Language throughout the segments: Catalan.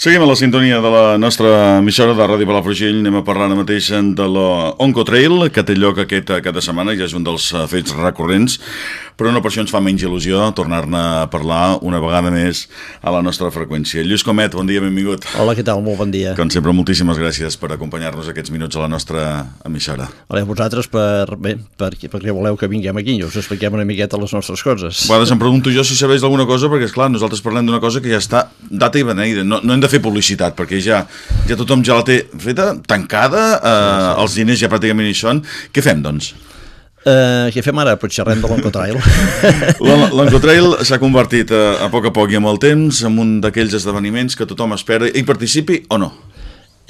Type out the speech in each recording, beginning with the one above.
Seguim a la sintonia de la nostra emissora de Ràdio Palafrugell. Anem a parlar ara mateix de l'Oncotrail, que té lloc aquest cada setmana, ja és un dels eh, fets recurrents, però no per això ens fa menys il·lusió tornar-ne a parlar una vegada més a la nostra freqüència. Lluís Comet, bon dia, benvingut. Hola, què tal? Molt bon dia. Com sempre, moltíssimes gràcies per acompanyar-nos aquests minuts a la nostra emissora. Hola, vosaltres per, bé, per, perquè voleu que vinguem aquí i us expliquem una miqueta les nostres coses. A vegades em pregunto jo si sabeu alguna cosa, perquè, és clar nosaltres parlem d'una cosa que ja està data i beneïda. No, no hem de fer publicitat, perquè ja, ja tothom ja la té feta, tancada, eh, sí, sí. els diners ja pràcticament hi són. Què fem, doncs? Uh, què fem ara? Pues xerrem de l'Oncotrail. L'Oncotrail s'ha convertit a, a poc a poc i amb el temps en un d'aquells esdeveniments que tothom espera i participi o no?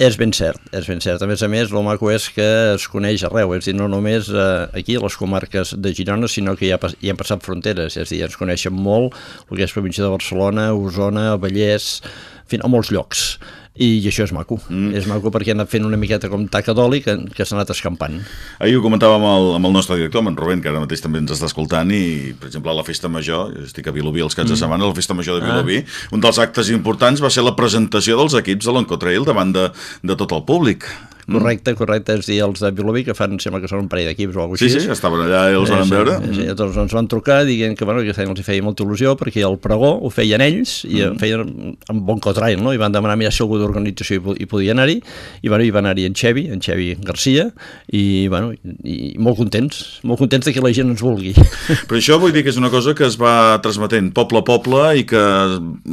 És ben cert, és ben cert. A més a més, el maco és que es coneix arreu, és dir, no només eh, aquí, a les comarques de Girona, sinó que ja, hi han passat fronteres, és dir, ens coneixen molt el que és província de Barcelona, Osona, Vallès, en fi, a molts llocs i això és maco, mm. és maco perquè ha anat fent una miqueta com taca d'oli que, que s'ha anat escampant. Ahir ho comentàvem amb el, amb el nostre director, amb en Rubén, que ara mateix també ens està escoltant i, per exemple, a la Festa Major, estic a Vilobí els caps mm. de setmana, a la Festa Major de ah. Vilobí, ah. un dels actes importants va ser la presentació dels equips de l'Oncotrail davant de, de tot el públic. Mm. Correcte, correcte, és dir, els de Vilobí, que fan, sembla que són un parell d'equips o alguna cosa així. Sí, sí, estaven allà i els van sí, veure. Sí, sí, tots ens van trucar dient que, bueno, que els feia molta il·lusió perquè el pregó ho feien ells i mm. feien amb bon cotrail, no? I van demanar mira si algú d'organització hi, hi podia anar-hi i, bueno, hi va anar-hi en Xevi, en Xevi Garcia i, bueno, i, i molt contents, molt contents de que la gent ens vulgui. Però això vull dir que és una cosa que es va transmetent poble a poble i que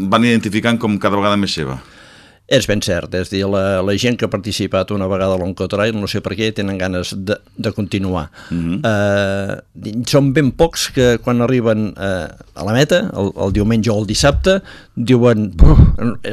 van identificant com cada vegada més seva. És ben cert, és dir, la, la gent que ha participat una vegada a l'Oncotrail, no sé per què, tenen ganes de, de continuar. Mm -hmm. uh, són ben pocs que quan arriben uh, a la meta, el, el diumenge o el dissabte, diuen,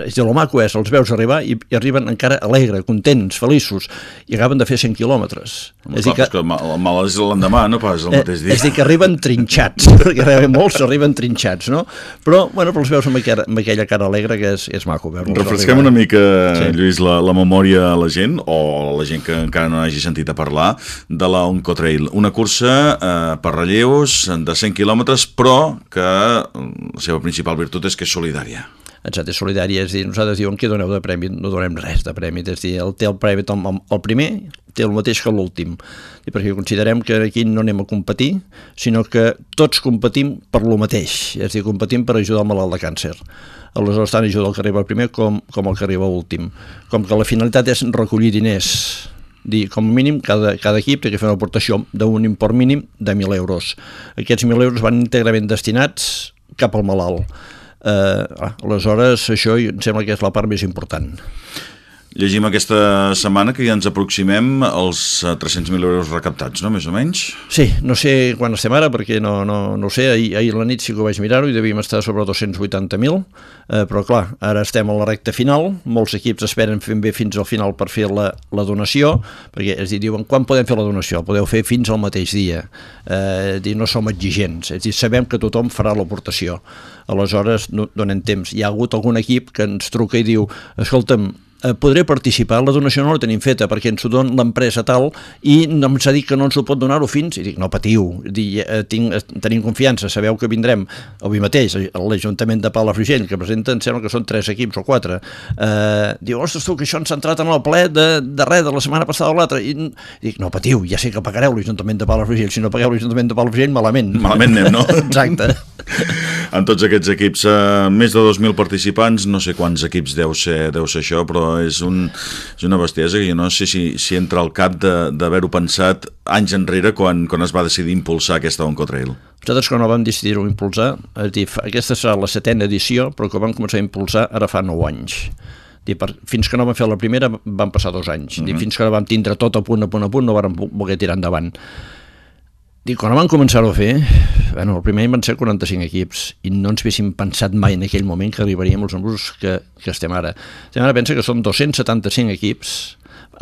és de lo maco és, els veus arribar i, i arriben encara alegre, contents, feliços, i acaben de fer 100 quilòmetres. Home, és clar, que, que el mal és l'endemà, no pas el eh, mateix dia. És dir, que arriben trinxats, perquè molts arriben trinxats, no? Però, bueno, però els veus amb aquella, amb aquella cara alegre que és, és maco veure Refresquem una mica mica, sí. Lluís, la, la memòria a la gent, o la gent que encara no hagi sentit a parlar, de la Oncotrail. Una cursa eh, per relleus de 100 quilòmetres, però que la seva principal virtut és que és solidària exacte, solidària, és dir, nosaltres diuen que doneu de premi, no donem res de premi, és dir, el té el premi, el primer té el mateix que l'últim, perquè considerem que aquí no anem a competir, sinó que tots competim per lo mateix, és dir, competim per ajudar el malalt de càncer aleshores tant ajuda el que arriba primer com, com el que arriba últim. Com que la finalitat és recollir diners, dir, com a mínim, cada, cada equip té que fer una aportació d'un import mínim de 1.000 euros. Aquests 1.000 euros van íntegrament destinats cap al malalt. Eh, aleshores, això em sembla que és la part més important. Llegim aquesta setmana que ja ens aproximem als 300.000 eh, euros recaptats, no?, més o menys? Sí, no sé quan estem ara, perquè no, no, no sé, ahir, ahir la nit sí que ho vaig mirar-ho i devíem estar sobre 280.000, eh, però clar, ara estem a la recta final, molts equips esperen fent bé fins al final per fer la, la donació, perquè és dir, diuen, quan podem fer la donació? podeu fer fins al mateix dia, eh, dir, no som exigents, és dir, sabem que tothom farà l'aportació, aleshores no donem temps. Hi ha hagut algun equip que ens truca i diu, escolta'm, eh, podré participar, la donació no la tenim feta perquè ens ho dona l'empresa tal i no ens ha dit que no ens ho pot donar-ho fins, i dic, no patiu, dic, eh, tinc, eh, tenim confiança, sabeu que vindrem avui mateix a l'Ajuntament de Palafrugell, que presenta, em sembla que són tres equips o quatre, eh, diu, ostres tu, que això ens ha entrat en el ple de, de res, de la setmana passada o l'altra, i dic, no patiu, ja sé que pagareu l'Ajuntament de Palafrugell, si no pagueu l'Ajuntament de Palafrugell, malament. Malament anem, no? Exacte. en tots aquests equips, eh, més de 2.000 participants, no sé quants equips deu ser, deu ser això, però és, un, és una bestiesa que jo no sé si, si entra al cap d'haver-ho pensat anys enrere quan, quan es va decidir impulsar aquesta Oncotrail. Nosaltres quan ho vam decidir-ho impulsar, és dir, aquesta serà la setena edició, però que vam començar a impulsar ara fa 9 anys. Dir, per, fins que no vam fer la primera van passar dos anys. Uh -huh. dir, mhm. fins que no vam tindre tot a punt, a punt, a punt, no vam poder tirar endavant. Dic, quan van començar-ho a fer, bueno, el primer any van ser 45 equips i no ens haguéssim pensat mai en aquell moment que arribaríem als números que, que estem ara. Estem ara pensa que són 275 equips,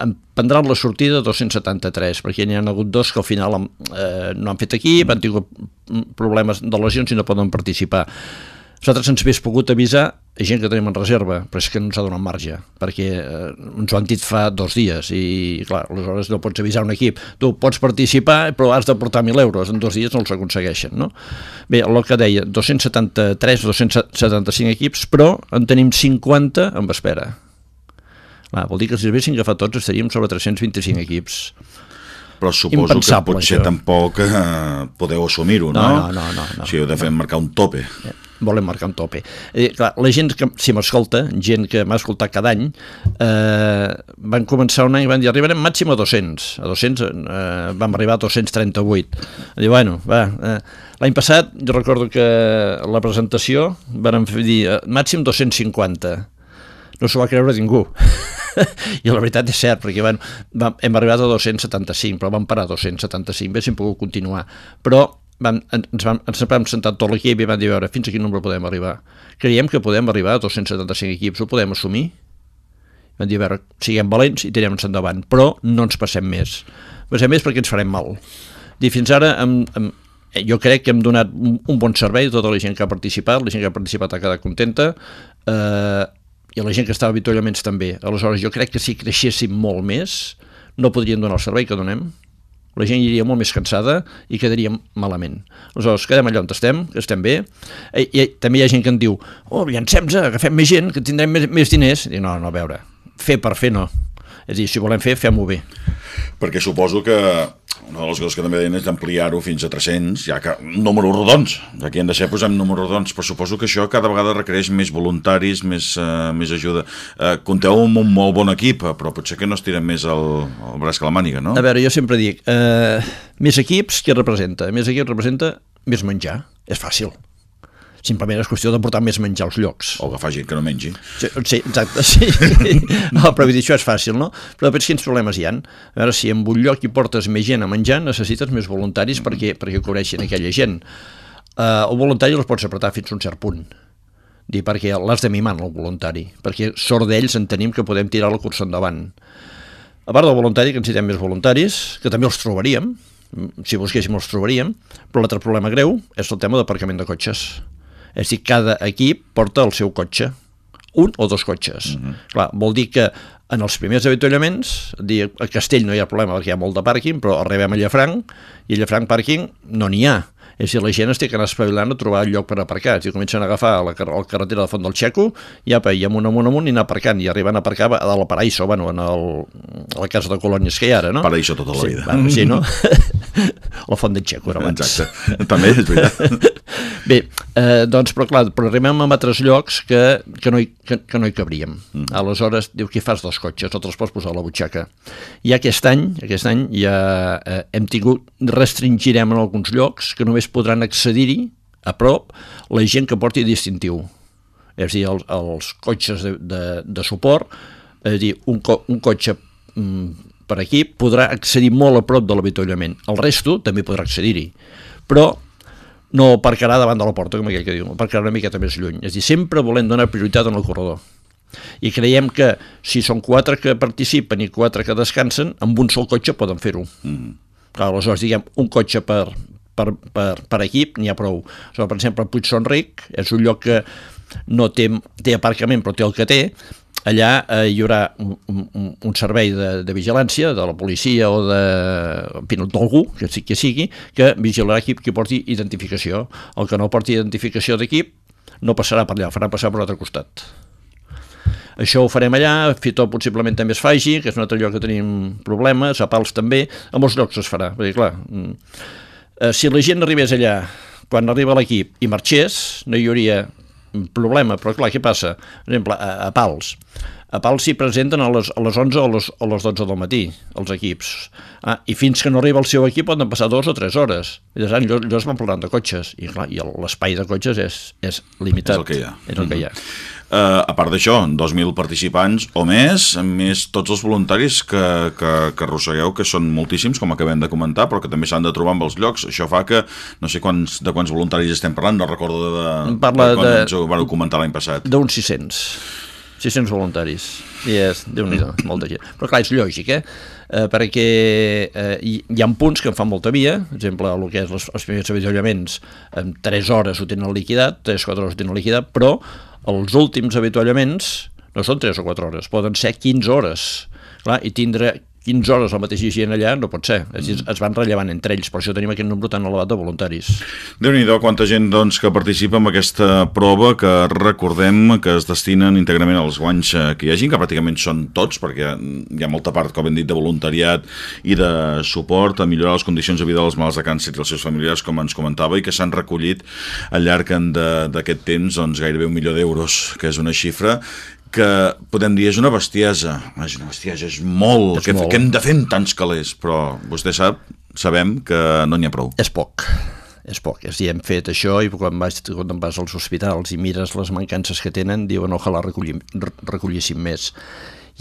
en prendran la sortida 273, perquè n'hi ha hagut dos que al final eh, no han fet equip, han tingut problemes de lesions i no poden participar. Nosaltres ens hagués pogut avisar gent que tenim en reserva, però és que no ens ha donat marge, perquè eh, ens ho han dit fa dos dies i, clar, aleshores no pots avisar un equip. Tu pots participar, però has de portar 1.000 euros, en dos dies no els aconsegueixen, no? Bé, el que deia, 273, 275 equips, però en tenim 50 amb espera. Clar, vol dir que si els haguessin agafat tots estaríem sobre 325 equips però suposo que potser això. tampoc eh, podeu assumir-ho, no? No, no, no. no, o sigui, heu de fer no. marcar un tope. Eh, volem marcar un tope. Eh, clar, la gent que, si m'escolta, gent que m'ha escoltat cada any, eh, van començar un any i van dir arribarem màxim a 200. A 200 eh, vam arribar a 238. Diu, bueno, va... Eh, L'any passat, jo recordo que la presentació vam dir eh, màxim 250. No s'ho va creure ningú. I la veritat és cert, perquè bueno, vam, hem arribat a 275, però vam parar a 275, haguéssim pogut continuar. Però vam, ens, vam, ens vam sentar tot l'equip i vam dir, veure, fins a quin número podem arribar? Creiem que podem arribar a 275 equips, ho podem assumir? Vam dir, a veure, siguem valents i tirem-nos endavant, però no ens passem més. Passem més perquè ens farem mal. I fins ara, amb, amb, jo crec que hem donat un, un bon servei a tota la gent que ha participat, la gent que ha participat ha quedat contenta, eh, i a la gent que estava a avituallaments també. Aleshores, jo crec que si creixéssim molt més, no podríem donar el servei que donem. La gent iria molt més cansada i quedaríem malament. Aleshores, quedem allà on estem, que estem bé. I, i també hi ha gent que en diu oh, llancem-nos, agafem més gent, que tindrem més, més diners. I no, no, a veure, fer per fer no. És a dir, si volem fer, fem-ho bé. Perquè suposo que una de les coses que també deien és d'ampliar-ho fins a 300, ja que números rodons, aquí hem de ser posem números rodons, però suposo que això cada vegada requereix més voluntaris, més, uh, més ajuda. Uh, compteu amb un molt bon equip, però potser que no estirem més el, el braç que la màniga, no? A veure, jo sempre dic, uh, més equips, què representa? Més equips representa més menjar, és fàcil simplement és qüestió de portar més menjar als llocs. O agafar gent que no mengi. Sí, sí exacte, sí. no, però dir, això és fàcil, no? Però després quins problemes hi han? A veure, si en un lloc hi portes més gent a menjar, necessites més voluntaris mm. perquè, perquè cobreixin aquella gent. Uh, el voluntari els pots apretar fins a un cert punt dir, perquè l'has de mimar el voluntari, perquè sort d'ells en tenim que podem tirar la cursa endavant. A part del voluntari, que necessitem més voluntaris, que també els trobaríem, si busquéssim els trobaríem, però l'altre problema greu és el tema d'aparcament de cotxes. És dir, cada equip porta el seu cotxe, un o dos cotxes. Uh mhm. -huh. Clar, vol dir que en els primers avituallaments, a Castell no hi ha problema perquè hi ha molt de pàrquing, però arribem a Llafranc i a Llafranc pàrquing no n'hi ha. És a dir, la gent es té que anar espavilant a trobar lloc per aparcar. Si comencen a agafar la, car la carretera de Font del Xeco, i apa, i amunt, amunt, amunt, i anar aparcant. I arriben a aparcar a dalt al Paraíso, bueno, en el, a la casa de colònies que hi ha ara, no? Paraíso tota la sí, vida. Bueno, sí, no? la Font del Xeco era abans. Exacte, també és veritat. Bé, eh, doncs, però clar, però arribem a altres llocs que, que, no, hi, que, que no hi cabríem. Mm. Aleshores, diu, què fas dos cotxes? No te'ls pots posar a la butxaca. I aquest any, aquest any ja eh, hem tingut, restringirem en alguns llocs que només podran accedir-hi a prop la gent que porti distintiu. És a dir, els, els cotxes de, de, de suport, és a dir, un, co un cotxe mm, per equip podrà accedir molt a prop de l'avituallament. El resto també podrà accedir-hi. Però no aparcarà davant de la porta, com aquell que diu, aparcarà una miqueta més lluny. És a dir, sempre volem donar prioritat en el corredor. I creiem que si són quatre que participen i quatre que descansen, amb un sol cotxe poden fer-ho. Mm -hmm. Aleshores, diguem, un cotxe per, per, per, per equip n'hi ha prou. Aleshores, per exemple, Puig Son Ric és un lloc que no té, té aparcament, però té el que té, allà eh, hi haurà un, un, un servei de, de vigilància de la policia o d'algú que, que sigui que vigilarà qui, qui porti identificació. El que no porti identificació d'equip no passarà per allà, farà passar per l'altre costat. Això ho farem allà, Fitó possiblement també es faci, que és un altre lloc que tenim problemes, a Pals també, a molts llocs es farà, perquè clar, mm, eh, si la gent arribés allà quan arriba l'equip i marxés, no hi hauria problema, però clar, què passa? Per exemple, a, a Pals. A Pals s'hi presenten a les, a les 11 o a les, a les 12 del matí, els equips. Ah, I fins que no arriba el seu equip poden passar dues o tres hores. I allò es van parlant de cotxes. I clar, i l'espai de cotxes és, és limitat. És el que hi ha. És el que hi ha. Mm Uh, a part d'això, 2.000 participants o més, més tots els voluntaris que, que, que arrossegueu, que són moltíssims, com acabem de comentar, però que també s'han de trobar amb els llocs. Això fa que, no sé quants, de quants voluntaris estem parlant, no recordo de, Parla de quan de, ens ho van comentar l'any passat. D'uns 600. 600 voluntaris. I és, déu nhi molta gent. Però clar, és lògic, eh? eh perquè eh, hi, hi ha punts que en fan molta via, per exemple, el que és les, els primers avituallaments, en 3 hores ho tenen liquidat, 3-4 hores ho tenen liquidat, però els últims avituallaments no són 3 o 4 hores, poden ser 15 hores. Clar, i tindre 15 hores la mateixa gent allà no pot ser. És dir, es van rellevant entre ells, per això tenim aquest nombre tan elevat de voluntaris. déu nhi quanta gent doncs, que participa en aquesta prova, que recordem que es destinen íntegrament als guanys eh, que hi hagin, que pràcticament són tots, perquè hi ha molta part, com hem dit, de voluntariat i de suport a millorar les condicions de vida dels mals de càncer i els seus familiars, com ens comentava, i que s'han recollit al llarg d'aquest temps doncs, gairebé un milió d'euros, que és una xifra que podem dir és una bestiesa, és una bestiesa, és molt, és que, molt. que hem de fer amb tants calés, però vostè sap, sabem que no n'hi ha prou. És poc, és poc. És dir, hem fet això i quan vas, quan vas als hospitals i mires les mancances que tenen, diuen ojalà recollim, recollíssim més.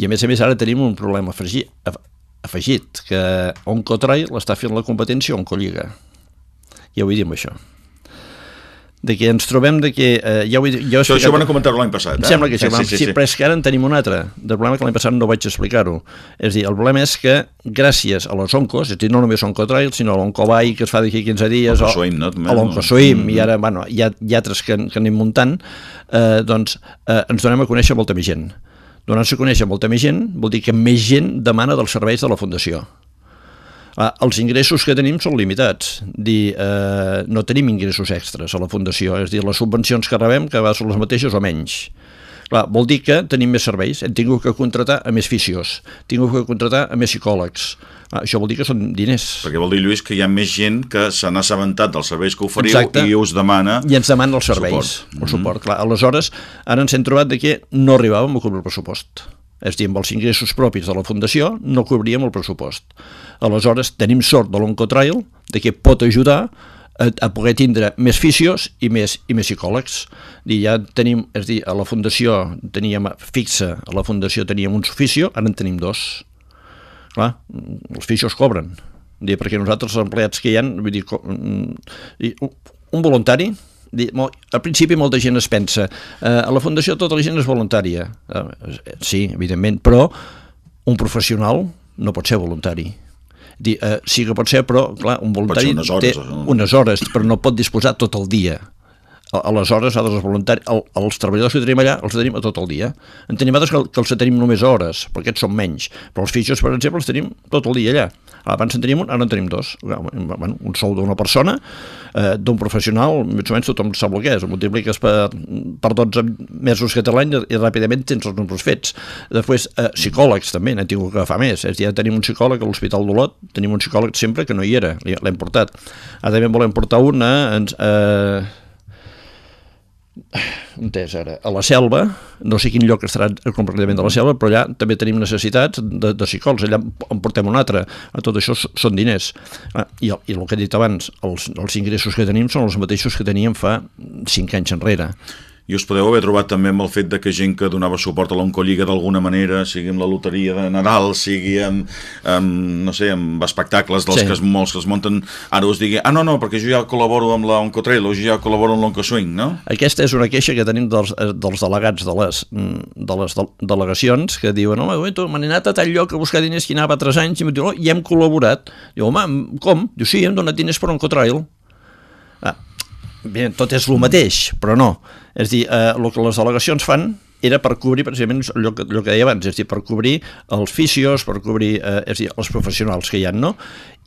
I a més a més ara tenim un problema afegit, afegit que Oncotrail està fent la competència Oncoliga. Ja ho vull dir amb això de que ens trobem de que... Eh, ja ho, ja ho això, això ho van comentar l'any passat. Eh? Em sembla que sí, sí, sí, sí, sí, però és que ara en tenim un altre. El problema que l'any passat no vaig explicar-ho. És dir, el problema és que gràcies a los oncos, és dir, no només Oncotrail, sinó l'Oncovai que es fa d'aquí 15 dies, o, no? l'Oncosuim, mm -hmm. i ara, bueno, hi ha, hi ha altres que, que anem muntant, eh, doncs eh, ens donem a conèixer molta més gent. Donar-se a conèixer molta més gent vol dir que més gent demana dels serveis de la Fundació. Ah, els ingressos que tenim són limitats. Dir, eh, no tenim ingressos extras a la Fundació, és dir, les subvencions que rebem que són les mateixes o menys. Clar, vol dir que tenim més serveis, hem tingut que contratar a més fisios, hem tingut que contratar a més psicòlegs. Ah, això vol dir que són diners. Perquè vol dir, Lluís, que hi ha més gent que se n'ha assabentat dels serveis que oferiu Exacte. i us demana... I ens demana els serveis, suport. el mm-hmm. suport. Mm -hmm. Clar, aleshores, ara ens hem trobat de que no arribàvem a cobrir el pressupost. És dir, amb els ingressos propis de la Fundació no cobríem el pressupost. Aleshores, tenim sort de l'Oncotrail de que pot ajudar a, a poder tindre més fisios i més, i més psicòlegs. I ja tenim, és dir, a la Fundació teníem fixa, a la Fundació teníem un oficio, ara en tenim dos. Clar, els fisios cobren. Dir, perquè nosaltres, els empleats que hi ha, vull dir, un voluntari al principi molta gent es pensa eh, a la Fundació tota la gent és voluntària. Eh, sí, evidentment, però un professional no pot ser voluntari. Dir, eh, sí que pot ser, però clar, un voluntari unes hores, té unes hores, però no pot disposar tot el dia aleshores altres voluntaris, el, els treballadors que tenim allà els tenim a tot el dia. En tenim altres que, que els tenim només hores, perquè aquests són menys, però els fitxos, per exemple, els tenim tot el dia allà. Abans en teníem un, ara en tenim dos. Bueno, un sou d'una persona, eh, d'un professional, més o menys tothom sap el que és, ho multipliques per, per 12 mesos que té l'any i ràpidament tens els números fets. Després, eh, psicòlegs també, n'hem tingut que agafar més. És dir, tenim un psicòleg a l'Hospital d'Olot, tenim un psicòleg sempre que no hi era, l'hem portat. Ara també volem portar una, ens, eh, entès ara, a la selva, no sé quin lloc estarà completament de la selva, però allà també tenim necessitats de, de psicòlegs, allà en portem un altre, tot això són diners. Ah, i, I el que he dit abans, els, els ingressos que tenim són els mateixos que teníem fa 5 anys enrere i us podeu haver trobat també amb el fet de que gent que donava suport a l'Oncolliga d'alguna manera, sigui amb la loteria de Nadal, sigui amb, amb no sé, amb espectacles dels sí. que es, molts que es munten, ara us digui, ah no, no, perquè jo ja col·laboro amb l'Oncotrail o jo ja col·laboro amb l'Oncoswing, no? Aquesta és una queixa que tenim dels, eh, dels delegats de les, de les delegacions que diuen, home, tu m'han anat a tal lloc a buscar diners que anava 3 anys i em diu, oh, i hem col·laborat. Diu, home, com? Diu, sí, hem donat diners per Oncotrail. Ah, bé, tot és el mateix, però no. És dir, eh, el que les delegacions fan era per cobrir precisament allò que, allò que deia abans, és dir, per cobrir els fisios, per cobrir eh, és dir, els professionals que hi ha, no?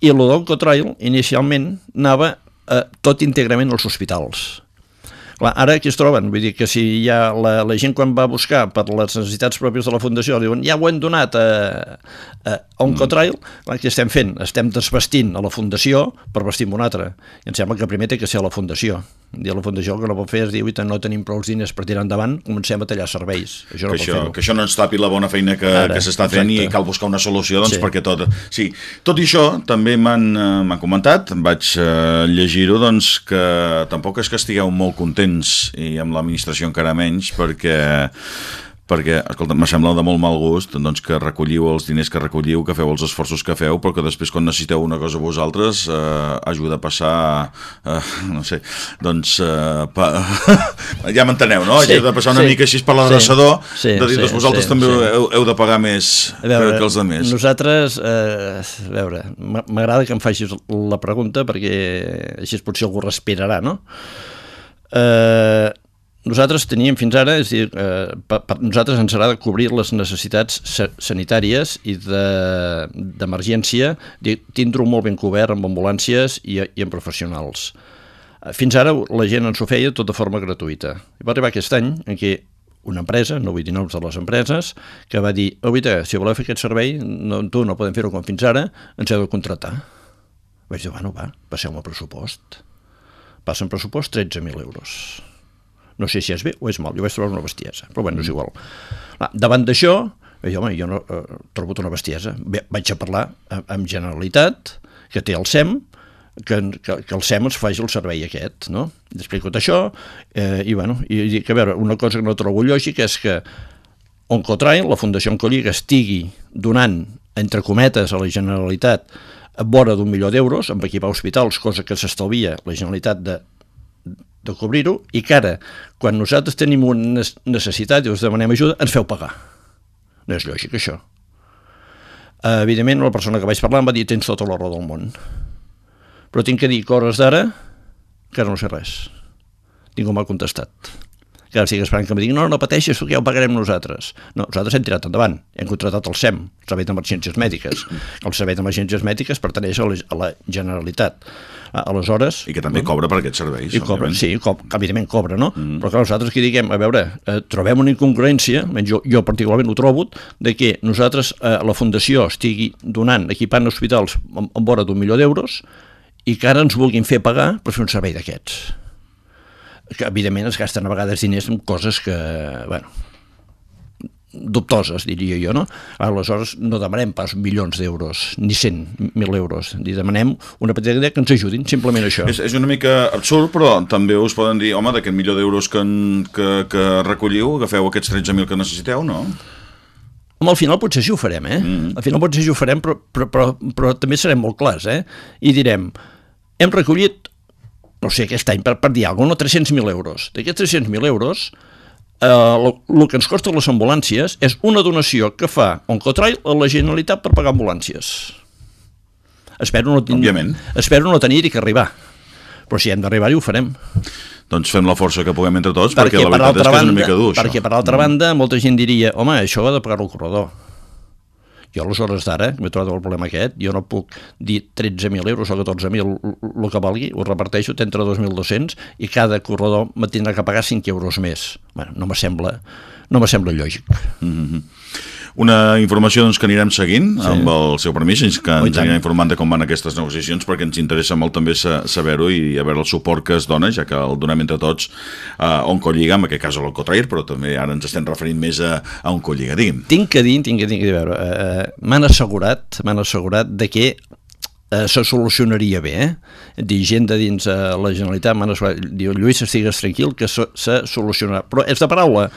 I l'Odoncotrail inicialment anava eh, tot íntegrament als hospitals Clar, ara aquí es troben, vull dir que si ha la, la gent quan va buscar per les necessitats pròpies de la Fundació, diuen ja ho hem donat a, a Oncotrail, mm. clar, què estem fent? Estem desvestint a la Fundació per vestir amb una altra. I em sembla que primer té que ser a la Fundació. I a la Fundació el que no pot fer és dir, no tenim prou diners per tirar endavant, comencem a tallar serveis. Això no que, això, que això no ens tapi la bona feina que, Ara, que s'està fent exacte. i cal buscar una solució doncs, sí. perquè tot... Sí, tot i això, també m'han uh, comentat, vaig uh, llegir-ho, doncs, que tampoc és que estigueu molt contents i amb l'administració encara menys, perquè perquè, escolta, me sembla de molt mal gust doncs, que recolliu els diners que recolliu, que feu els esforços que feu, però que després quan necessiteu una cosa vosaltres eh, ajuda a passar, eh, no sé, doncs, eh, pa... ja m'enteneu, no? Sí, ajuda a passar una sí, mica així per l'adreçador, sí, sí, de dir, doncs vosaltres sí, també sí. Heu, heu de pagar més veure, que, que els altres. Nosaltres, eh, a veure, m'agrada que em facis la pregunta perquè així potser algú respirarà, no? Eh, nosaltres teníem fins ara, és dir, eh, per, per nosaltres ens serà de cobrir les necessitats sanitàries i d'emergència, de, tindre-ho molt ben cobert amb ambulàncies i, i amb professionals. Eh, fins ara la gent ens ho feia tot de forma gratuïta. I va arribar aquest any en què una empresa, no vull dir noms de les empreses, que va dir, oh, vita, si voleu fer aquest servei, no, tu no podem fer-ho com fins ara, ens heu de contractar. Vaig dir, bueno, va, passeu-me pressupost. Passen pressupost 13.000 euros no sé si és bé o és mal, jo vaig trobar una bestiesa, però bueno, és igual. Ah, davant d'això, jo, home, jo no eh, trobo una bestiesa. Bé, vaig a parlar amb, amb Generalitat, que té el SEM, que, que, que el SEM ens faci el servei aquest, no? Explico tot això, eh, i bueno, i dic, a veure, una cosa que no trobo lògica és que Oncotrain, la Fundació Oncoliga, estigui donant, entre cometes, a la Generalitat a vora d'un milió d'euros amb equipar hospitals, cosa que s'estalvia la Generalitat de de cobrir-ho i que ara, quan nosaltres tenim una necessitat i us demanem ajuda, ens feu pagar. No és lògic, això. Uh, evidentment, la persona que vaig parlar em va dir tens tota la raó del món. Però tinc que dir que hores d'ara que no sé res. Ningú m'ha contestat que estic esperant que em diguin no, no pateixis, que ja ho pagarem nosaltres. No, nosaltres hem tirat endavant, hem contractat el SEM, el Servei d'Emergències Mèdiques. El Servei d'Emergències Mèdiques pertaneix a la, a la Generalitat. Aleshores... I que també no? cobra per aquests serveis. I cobra, sí, co evidentment cobra, no? Mm. Però clar, nosaltres que diguem, a veure, eh, trobem una incongruència, jo, jo particularment ho trobo, de que nosaltres, eh, la Fundació, estigui donant, equipant hospitals amb, amb vora d'un milió d'euros i que ara ens vulguin fer pagar per fer un servei d'aquests que evidentment es gasten a vegades diners en coses que, bueno, dubtoses, diria jo, no? Aleshores, no demanem pas milions d'euros, ni 100.000 euros, ni demanem una petita idea que ens ajudin, simplement això. És, és una mica absurd, però també us poden dir, home, d'aquest milió d'euros que, que, que recolliu, agafeu aquests 13.000 que necessiteu, no? Home, al final potser sí ho farem, eh? Mm. Al final potser sí ho farem, però, però, però, però també serem molt clars, eh? I direm, hem recollit no sé, aquest any, per, per dir alguna cosa, no, 300.000 euros. D'aquests 300.000 euros, eh, el que ens costa les ambulàncies és una donació que fa Oncotrail a la Generalitat per pagar ambulàncies. Espero no, ten... espero no tenir-hi que arribar, però si hem d'arribar-hi ho farem. Doncs fem la força que puguem entre tots, perquè, perquè la veritat és que és una mica dur, Perquè, per altra mm. banda, molta gent diria, home, això ha de pagar el corredor jo a les hores d'ara, m'he trobat el problema aquest, jo no puc dir 13.000 euros o 14.000 el que valgui, ho reparteixo entre 2.200 i cada corredor me tindrà que pagar 5 euros més. Bueno, no me sembla, no me sembla lògic. Mm -hmm. Una informació doncs, que anirem seguint sí. amb el seu permís, que ens anirà informant de com van aquestes negociacions, perquè ens interessa molt també saber-ho i a veure el suport que es dona, ja que el donem entre tots a Oncolliga, en aquest cas a l'Oncotrair, però també ara ens estem referint més a, a Oncolliga. Digui'm. Tinc que dir, tinc que dir, que veure, uh, m'han assegurat, m'han assegurat de que eh, se solucionaria bé, eh? Dir, gent de dins eh, la Generalitat diu, Lluís, estigues tranquil, que se, se solucionarà. Però és de paraula,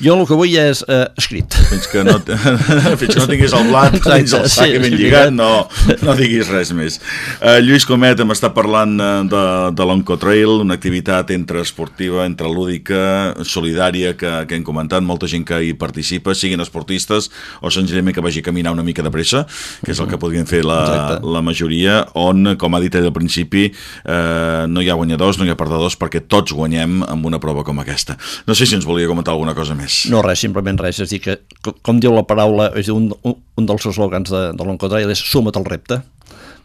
jo el que vull és eh, escrit. Fins que no, fins que no tinguis el blat, Exacte, dins el sac sí, ben lligat, no, no diguis res més. Uh, Lluís Comet m'està parlant eh, de, de l'Oncotrail, una activitat entre esportiva, entre lúdica, solidària, que, que hem comentat, molta gent que hi participa, siguin esportistes o senzillament que vagi a caminar una mica de pressa, que és el que podrien fer la, la majoria, on, com ha dit ell al principi, eh, no hi ha guanyadors, no hi ha perdedors, perquè tots guanyem amb una prova com aquesta. No sé si ens volia comentar alguna cosa més res. No, res, simplement res. És dir, que, com diu la paraula, és dir, un, un dels eslògans de, de l'Oncotrail és suma't el repte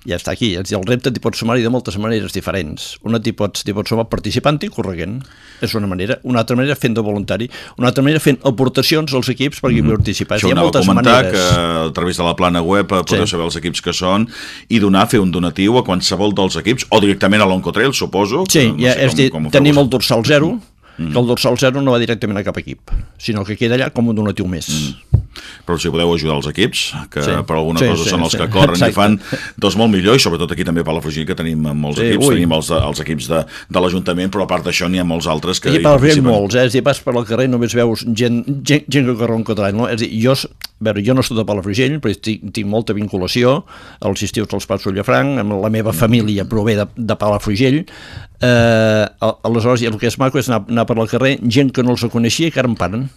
ja està aquí. És dir, el repte t'hi pots sumar de moltes maneres diferents. Una t'hi pots, pots sumar participant i correguent. És una manera. Una altra manera fent de voluntari. Una altra manera fent aportacions als equips perquè mm -hmm. participar. Això hi ha moltes comentar maneres. que a través de la plana web eh, podeu sí. saber els equips que són i donar, fer un donatiu a qualsevol dels equips o directament a l'Oncotrail, suposo. Sí, ja, no sé és com, dir, com tenim el dorsal zero, mm. Que el dorsal 0 no va directament a cap equip, sinó que queda allà com un donatiu més. Mm però si podeu ajudar els equips, que sí. per alguna sí, cosa sí, són els sí. que corren Exacte. i fan dos molt millor, i sobretot aquí també a Palafrugell, que tenim molts sí, equips, ui. tenim els, els equips de, de l'Ajuntament, però a part d'això n'hi ha molts altres que... I a Palafrugell molts, eh? és a dir, vas per al carrer només veus gent, gent, gent que corre un quadrat, no? És a dir, jo, a veure, jo no soc de Palafrugell, però tinc, tinc molta vinculació, als estius els passo a Llafranc, amb la meva família prové de, de Palafrugell, eh, aleshores el que és maco és anar, anar per al carrer, gent que no els coneixia i que ara em paren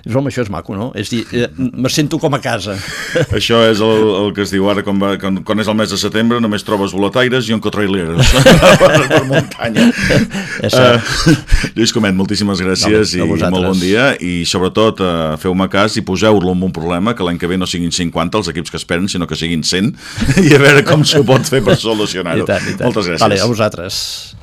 Dius, home, això és maco, no? És dir, eh, me sento com a casa. Això és el, el que es diu ara, quan, va, quan, quan és el mes de setembre, només trobes boletaires i oncotraileres per, per muntanya. Uh, Lluís Comet, moltíssimes gràcies no, i molt bon dia. I sobretot, uh, feu-me cas i poseu-lo en un problema, que l'any que ve no siguin 50 els equips que esperen, sinó que siguin 100, i a veure com s'ho pot fer per solucionar-ho. Moltes gràcies. Vale, a vosaltres.